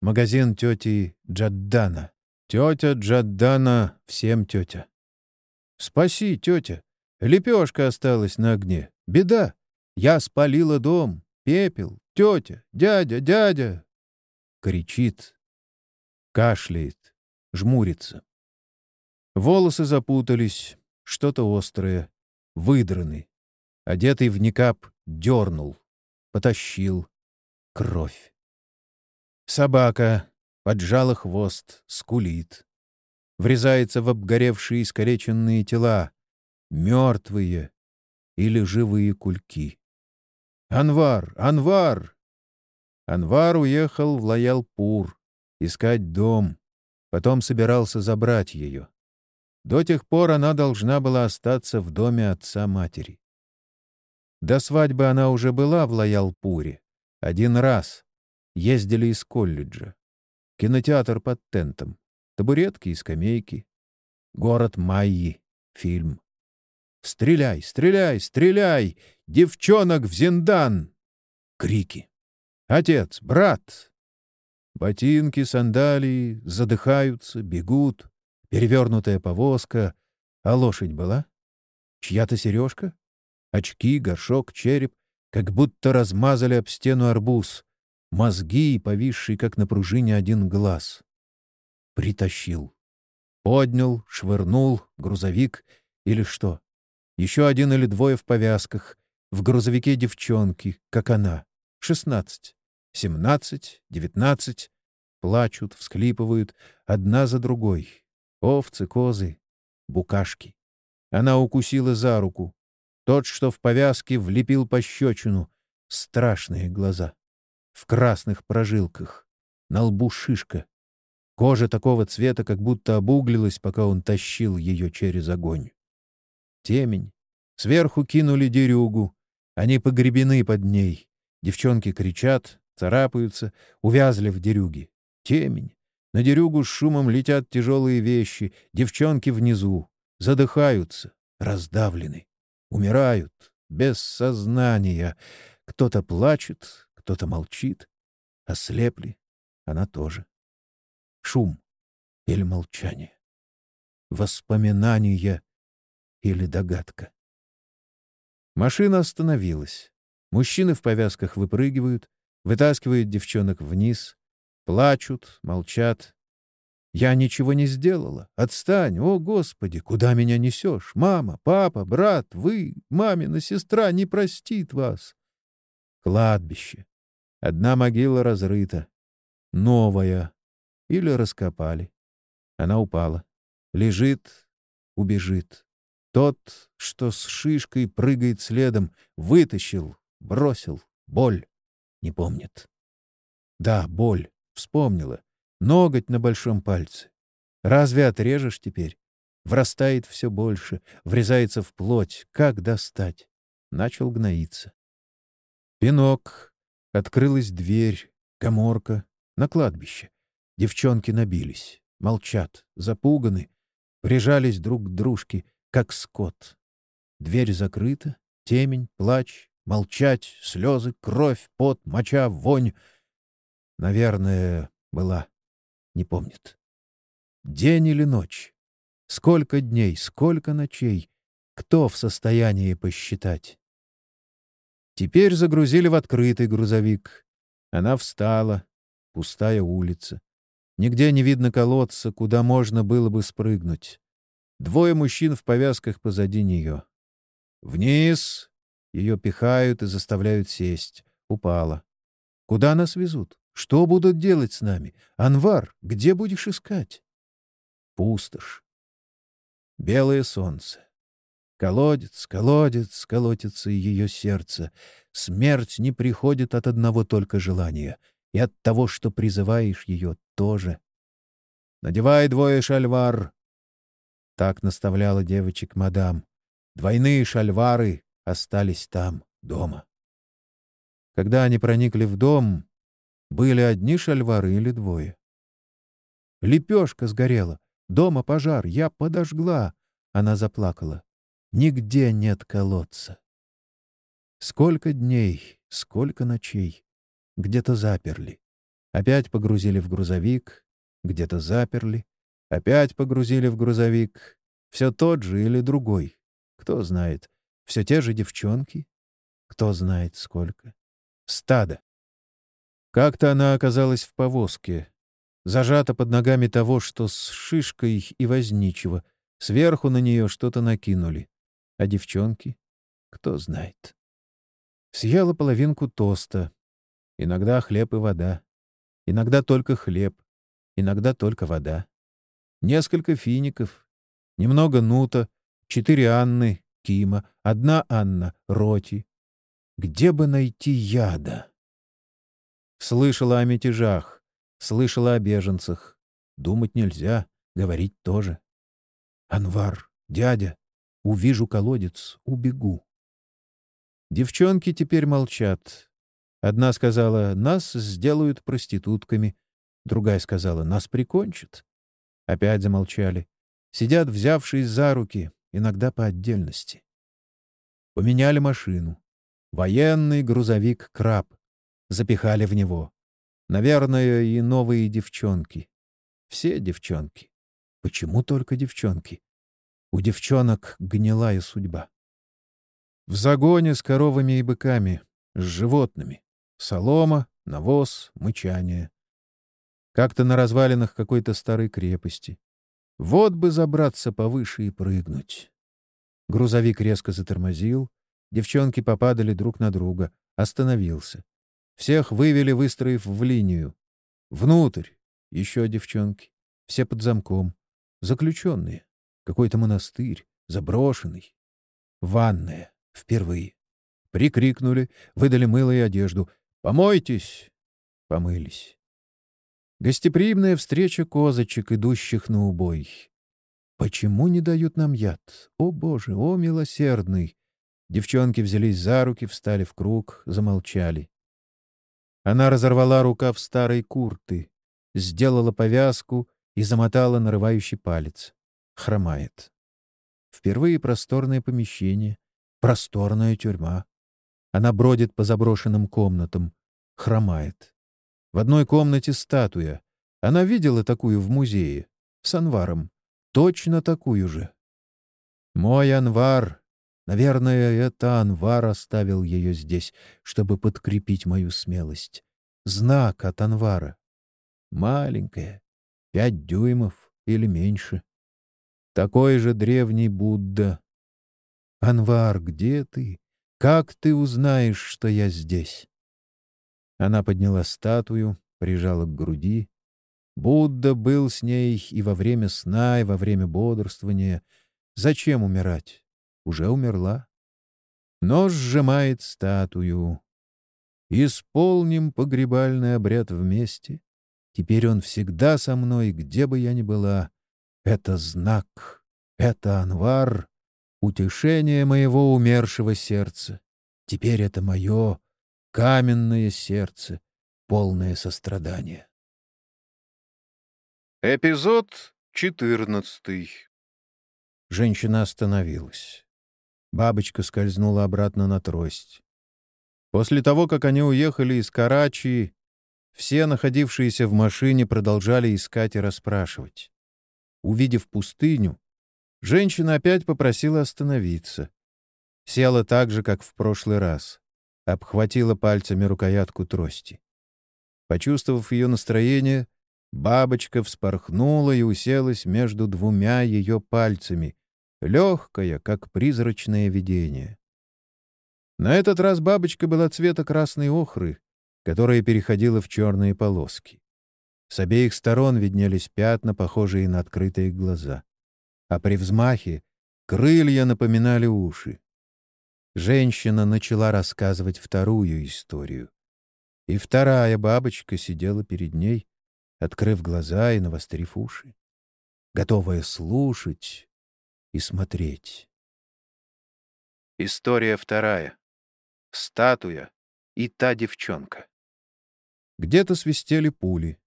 Магазин тети Джаддана. «Тетя Джаддана, всем тетя!» «Спаси, тетя! Лепешка осталась на огне. Беда! Я спалила дом. Пепел! Тетя! Дядя! Дядя!» Кричит, кашляет, жмурится. Волосы запутались, что-то острое, выдраны. Одетый в никап дернул, потащил. Кровь. Собака поджала хвост, скулит. Врезается в обгоревшие искалеченные тела, мертвые или живые кульки. «Анвар! Анвар!» Анвар уехал в Лаялпур искать дом, потом собирался забрать ее. До тех пор она должна была остаться в доме отца-матери. До свадьбы она уже была в Лаялпуре. Один раз. Ездили из колледжа. Кинотеатр под тентом. Табуретки и скамейки. Город Майи. Фильм. «Стреляй, стреляй, стреляй! Девчонок в Зиндан!» Крики. «Отец! Брат!» Ботинки, сандалии задыхаются, бегут. Перевернутая повозка. А лошадь была? Чья-то сережка? Очки, горшок, череп. Как будто размазали об стену арбуз. Мозги, повисший, как на пружине, один глаз. Притащил. Поднял, швырнул, грузовик или что? Еще один или двое в повязках. В грузовике девчонки, как она. Шестнадцать, семнадцать, девятнадцать. Плачут, всхлипывают, одна за другой. Овцы, козы, букашки. Она укусила за руку. Тот, что в повязке, влепил пощечину. Страшные глаза. В красных прожилках. На лбу шишка. Кожа такого цвета, как будто обуглилась, пока он тащил ее через огонь. Темень. Сверху кинули дерюгу. Они погребены под ней. Девчонки кричат, царапаются, увязли в дерюге. Темень. На дерюгу с шумом летят тяжелые вещи, девчонки внизу, задыхаются, раздавлены, умирают, без сознания. Кто-то плачет, кто-то молчит. Ослепли, она тоже. Шум или молчание. Воспоминание или догадка. Машина остановилась. Мужчины в повязках выпрыгивают, вытаскивают девчонок вниз, Плачут, молчат. Я ничего не сделала. Отстань, о, Господи, куда меня несешь? Мама, папа, брат, вы, мамина сестра не простит вас. Кладбище. Одна могила разрыта. Новая. Или раскопали. Она упала. Лежит, убежит. Тот, что с шишкой прыгает следом, вытащил, бросил. Боль. Не помнит. Да, боль. Вспомнила. Ноготь на большом пальце. Разве отрежешь теперь? Врастает все больше, врезается в плоть. Как достать? Начал гноиться. Пинок. Открылась дверь. Коморка. На кладбище. Девчонки набились. Молчат. Запуганы. Прижались друг к дружке, как скот. Дверь закрыта. Темень, плач, молчать, слезы, кровь, пот, моча, вонь — Наверное, была. Не помнит. День или ночь? Сколько дней, сколько ночей? Кто в состоянии посчитать? Теперь загрузили в открытый грузовик. Она встала. Пустая улица. Нигде не видно колодца, куда можно было бы спрыгнуть. Двое мужчин в повязках позади нее. «Вниз!» Ее пихают и заставляют сесть. Упала. «Куда нас везут? Что будут делать с нами? Анвар, где будешь искать?» Пустошь. Белое солнце. Колодец, колодец, колотится ее сердце. Смерть не приходит от одного только желания, и от того, что призываешь ее, тоже. «Надевай двое шальвар!» Так наставляла девочек мадам. Двойные шальвары остались там, дома. Когда они проникли в дом, были одни шальвары или двое. Лепешка сгорела. Дома пожар. Я подожгла. Она заплакала. Нигде нет колодца. Сколько дней, сколько ночей. Где-то заперли. Опять погрузили в грузовик. Где-то заперли. Опять погрузили в грузовик. Все тот же или другой. Кто знает. Все те же девчонки. Кто знает сколько. Стадо. Как-то она оказалась в повозке. Зажата под ногами того, что с шишкой и возничего. Сверху на нее что-то накинули. А девчонки? Кто знает. Съела половинку тоста. Иногда хлеб и вода. Иногда только хлеб. Иногда только вода. Несколько фиников. Немного нута. Четыре Анны, Кима. Одна Анна, Роти. Где бы найти яда? Слышала о мятежах. Слышала о беженцах. Думать нельзя, говорить тоже. Анвар, дядя, Увижу колодец — убегу. Девчонки теперь молчат. Одна сказала, нас сделают проститутками. Другая сказала, нас прикончат. Опять замолчали. Сидят, взявшись за руки, иногда по отдельности. Поменяли машину. Военный грузовик «Краб». Запихали в него. Наверное, и новые девчонки. Все девчонки. Почему только девчонки? У девчонок гнилая судьба. В загоне с коровами и быками, с животными. Солома, навоз, мычание. Как-то на развалинах какой-то старой крепости. Вот бы забраться повыше и прыгнуть. Грузовик резко затормозил. Девчонки попадали друг на друга. Остановился. Всех вывели, выстроив в линию. Внутрь. Еще девчонки. Все под замком. Заключенные. Какой-то монастырь, заброшенный. Ванная. Впервые. Прикрикнули, выдали мыло и одежду. «Помойтесь!» Помылись. Гостеприимная встреча козочек, идущих на убой. Почему не дают нам яд? О, Боже, о, милосердный! Девчонки взялись за руки, встали в круг, замолчали. Она разорвала рукав старой курты, сделала повязку и замотала нарывающий палец хромает. Впервые просторное помещение, просторная тюрьма. Она бродит по заброшенным комнатам, хромает. В одной комнате статуя. Она видела такую в музее, с Анваром. Точно такую же. Мой Анвар. Наверное, это Анвар оставил ее здесь, чтобы подкрепить мою смелость. Знак от Анвара. Маленькая, пять дюймов или меньше. Такой же древний Будда. «Анвар, где ты? Как ты узнаешь, что я здесь?» Она подняла статую, прижала к груди. Будда был с ней и во время сна, и во время бодрствования. Зачем умирать? Уже умерла. Но сжимает статую. Исполним погребальный обряд вместе. Теперь он всегда со мной, где бы я ни была. Это знак, это Анвар, утешение моего умершего сердца. Теперь это мое каменное сердце, полное сострадания. Эпизод четырнадцатый. Женщина остановилась. Бабочка скользнула обратно на трость. После того, как они уехали из Карачи, все находившиеся в машине продолжали искать и расспрашивать. Увидев пустыню, женщина опять попросила остановиться. Села так же, как в прошлый раз. Обхватила пальцами рукоятку трости. Почувствовав ее настроение, бабочка вспорхнула и уселась между двумя ее пальцами, легкая, как призрачное видение. На этот раз бабочка была цвета красной охры, которая переходила в черные полоски. С обеих сторон виднелись пятна, похожие на открытые глаза. А при взмахе крылья напоминали уши. Женщина начала рассказывать вторую историю. И вторая бабочка сидела перед ней, открыв глаза и навострив уши, готовая слушать и смотреть. История вторая. Статуя и та девчонка. Где-то свистели пули,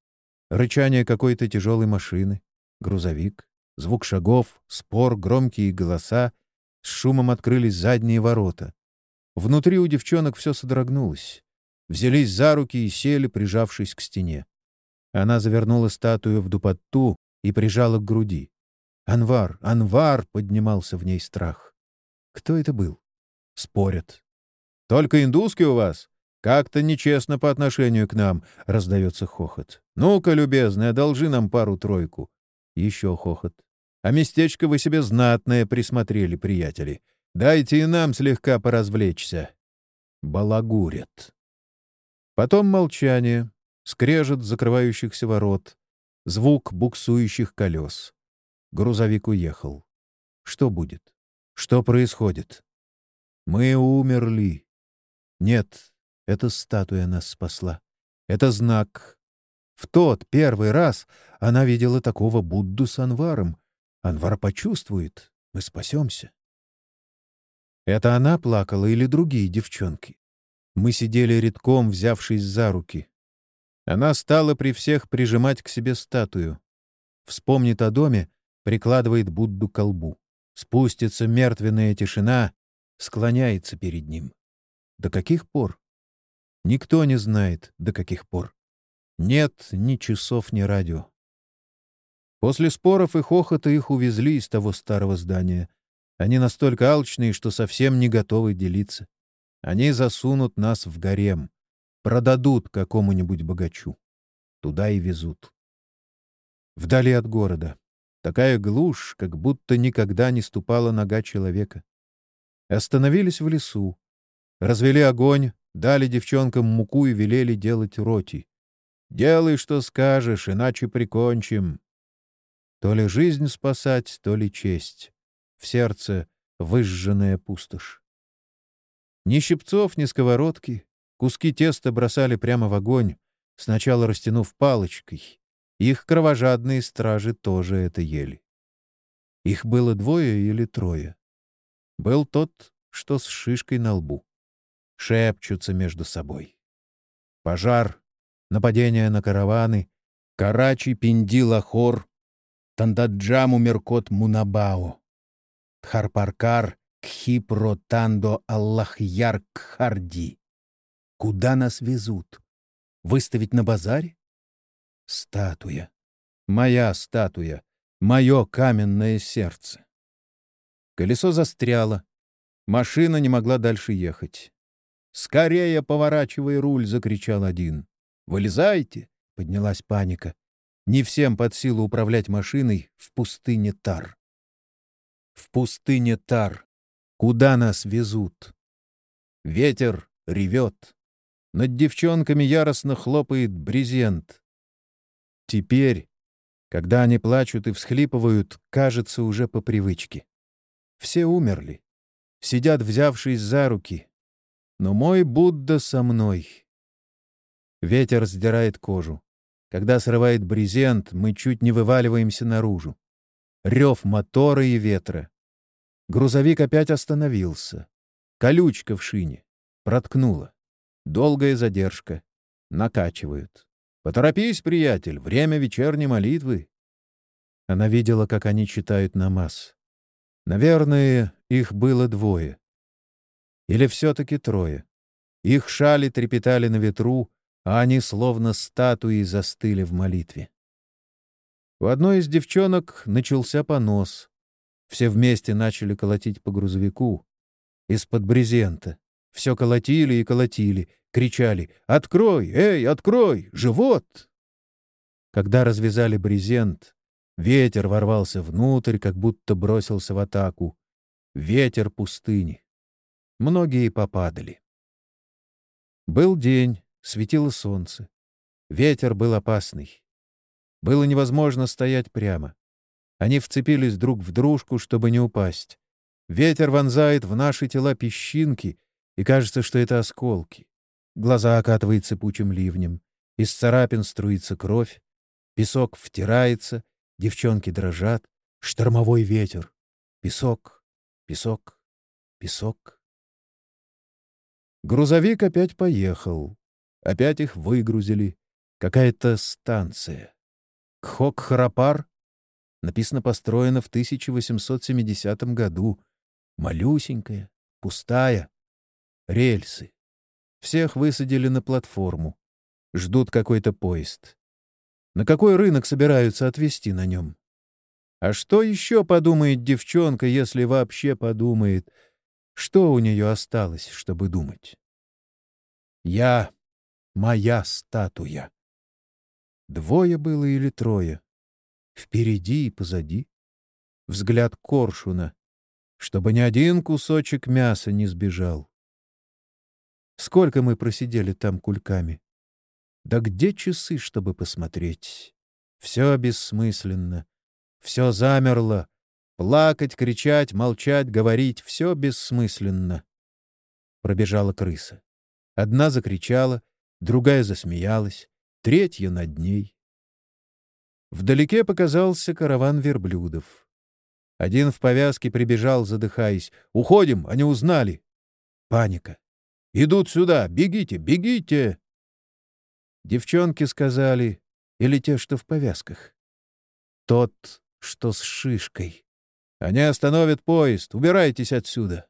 рычание какой-то тяжелой машины, грузовик, звук шагов, спор, громкие голоса. С шумом открылись задние ворота. Внутри у девчонок все содрогнулось. Взялись за руки и сели, прижавшись к стене. Она завернула статую в дупатту и прижала к груди. «Анвар! Анвар!» — поднимался в ней страх. Кто это был? Спорят. «Только индусский у вас? Как-то нечестно по отношению к нам!» — раздается хохот. «Ну-ка, любезный, одолжи нам пару-тройку». Еще хохот. «А местечко вы себе знатное присмотрели, приятели. Дайте и нам слегка поразвлечься». Балагурят. Потом молчание, скрежет закрывающихся ворот, звук буксующих колес. Грузовик уехал. Что будет? Что происходит? Мы умерли. Нет, эта статуя нас спасла. Это знак. В тот первый раз она видела такого Будду с Анваром. Анвар почувствует, мы спасемся. Это она плакала или другие девчонки? Мы сидели редком, взявшись за руки. Она стала при всех прижимать к себе статую. Вспомнит о доме, прикладывает Будду к колбу. Спустится мертвенная тишина, склоняется перед ним. До каких пор? Никто не знает, до каких пор. Нет ни часов, ни радио. После споров и хохота их увезли из того старого здания. Они настолько алчные, что совсем не готовы делиться. Они засунут нас в гарем, продадут какому-нибудь богачу. Туда и везут. Вдали от города. Такая глушь, как будто никогда не ступала нога человека. Остановились в лесу. Развели огонь, дали девчонкам муку и велели делать роти. «Делай, что скажешь, иначе прикончим». То ли жизнь спасать, то ли честь. В сердце выжженная пустошь. Ни щипцов, ни сковородки. Куски теста бросали прямо в огонь, сначала растянув палочкой. Их кровожадные стражи тоже это ели. Их было двое или трое. Был тот, что с шишкой на лбу. Шепчутся между собой. Пожар, нападение на караваны, Карачи Пинди Лахор, Тандаджаму Меркот Мунабао, Тхарпаркар Кхипро Тандо Аллахьяр Кхарди. Куда нас везут? Выставить на базаре? Статуя. Моя статуя. Мое каменное сердце. Колесо застряло. Машина не могла дальше ехать. «Скорее поворачивай руль!» — закричал один. «Вылезайте!» — поднялась паника. Не всем под силу управлять машиной в пустыне Тар. В пустыне Тар. Куда нас везут? Ветер ревет. Над девчонками яростно хлопает брезент. Теперь, когда они плачут и всхлипывают, кажется уже по привычке. Все умерли. Сидят, взявшись за руки. Но мой Будда со мной. Ветер сдирает кожу. Когда срывает брезент, мы чуть не вываливаемся наружу. Рев мотора и ветра. Грузовик опять остановился. Колючка в шине. Проткнула. Долгая задержка. Накачивают. «Поторопись, приятель, время вечерней молитвы». Она видела, как они читают намаз. Наверное, их было двое. Или все-таки трое. Их шали трепетали на ветру, а они словно статуи застыли в молитве. У одной из девчонок начался понос. Все вместе начали колотить по грузовику. Из-под брезента. Все колотили и колотили, кричали «Открой! Эй, открой! Живот!» Когда развязали брезент, ветер ворвался внутрь, как будто бросился в атаку. Ветер пустыни. Многие попадали. Был день, светило солнце. Ветер был опасный. Было невозможно стоять прямо. Они вцепились друг в дружку, чтобы не упасть. Ветер вонзает в наши тела песчинки, и кажется, что это осколки. Глаза окатывает сыпучим ливнем. Из царапин струится кровь. Песок втирается, девчонки дрожат. Штормовой ветер. Песок, песок, песок. Грузовик опять поехал. Опять их выгрузили. Какая-то станция. Кхок-Харапар? Написано, построено в 1870 году. Малюсенькая, пустая. Рельсы. Всех высадили на платформу. Ждут какой-то поезд. На какой рынок собираются отвезти на нем? А что еще подумает девчонка, если вообще подумает? Что у нее осталось, чтобы думать? Я — моя статуя. Двое было или трое? Впереди и позади. Взгляд коршуна, чтобы ни один кусочек мяса не сбежал. Сколько мы просидели там кульками? Да где часы, чтобы посмотреть? Все бессмысленно. Все замерло. Плакать, кричать, молчать, говорить — все бессмысленно. Пробежала крыса. Одна закричала, другая засмеялась, третья над ней. Вдалеке показался караван верблюдов. Один в повязке прибежал, задыхаясь. «Уходим! Они узнали!» Паника. «Идут сюда! Бегите! Бегите!» Девчонки сказали, или те, что в повязках. Тот, что с шишкой. Они остановят поезд. Убирайтесь отсюда.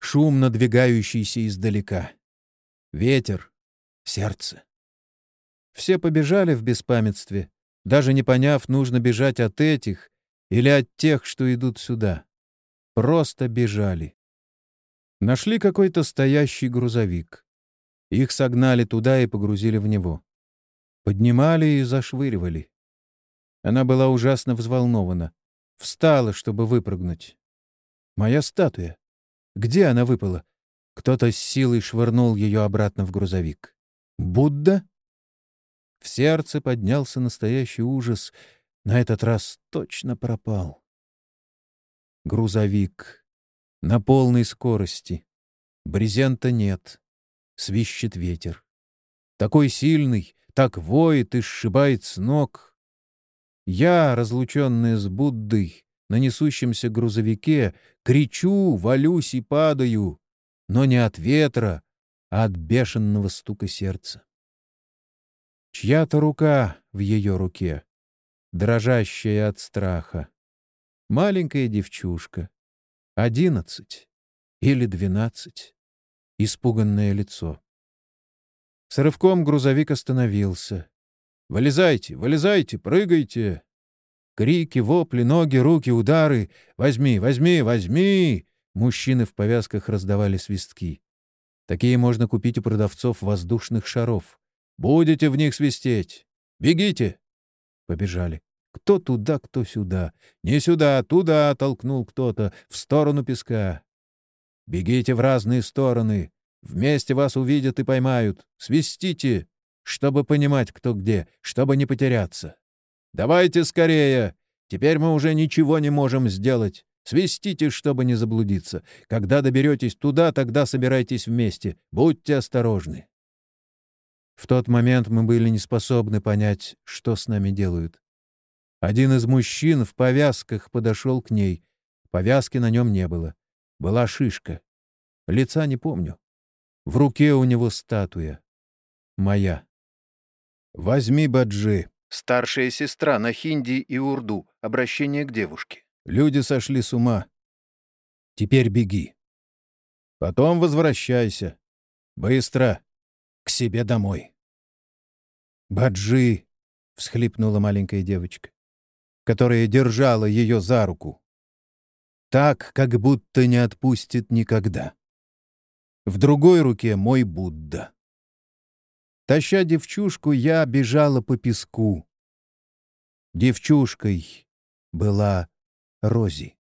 Шум, надвигающийся издалека. Ветер. Сердце. Все побежали в беспамятстве, даже не поняв, нужно бежать от этих или от тех, что идут сюда. Просто бежали. Нашли какой-то стоящий грузовик. Их согнали туда и погрузили в него. Поднимали и зашвыривали. Она была ужасно взволнована. Встала, чтобы выпрыгнуть. Моя статуя. Где она выпала? Кто-то с силой швырнул ее обратно в грузовик. Будда? В сердце поднялся настоящий ужас. На этот раз точно пропал. Грузовик. На полной скорости. Брезента нет. Свищет ветер. Такой сильный, так воет и сшибает с ног. Я, разлученная с Буддой, на несущемся грузовике, кричу, валюсь и падаю, но не от ветра, а от бешеного стука сердца. Чья-то рука в ее руке, дрожащая от страха. Маленькая девчушка. Одиннадцать или двенадцать. Испуганное лицо. С рывком грузовик остановился. «Вылезайте, вылезайте, прыгайте!» Крики, вопли, ноги, руки, удары. «Возьми, возьми, возьми!» Мужчины в повязках раздавали свистки. Такие можно купить у продавцов воздушных шаров. Будете в них свистеть. Бегите!» Побежали. Кто туда, кто сюда. «Не сюда, туда!» — толкнул кто-то. «В сторону песка!» «Бегите в разные стороны! Вместе вас увидят и поймают! Свистите, чтобы понимать, кто где, чтобы не потеряться! Давайте скорее! Теперь мы уже ничего не можем сделать!» Свистите, чтобы не заблудиться. Когда доберетесь туда, тогда собирайтесь вместе. Будьте осторожны. В тот момент мы были не способны понять, что с нами делают. Один из мужчин в повязках подошел к ней. Повязки на нем не было. Была шишка. Лица не помню. В руке у него статуя. Моя. «Возьми Баджи». Старшая сестра на хинди и урду. Обращение к девушке. Люди сошли с ума. Теперь беги. Потом возвращайся. Быстро к себе домой. «Баджи!» — всхлипнула маленькая девочка, которая держала ее за руку. Так, как будто не отпустит никогда. В другой руке мой Будда. Таща девчушку, я бежала по песку. Девчушкой была Рози.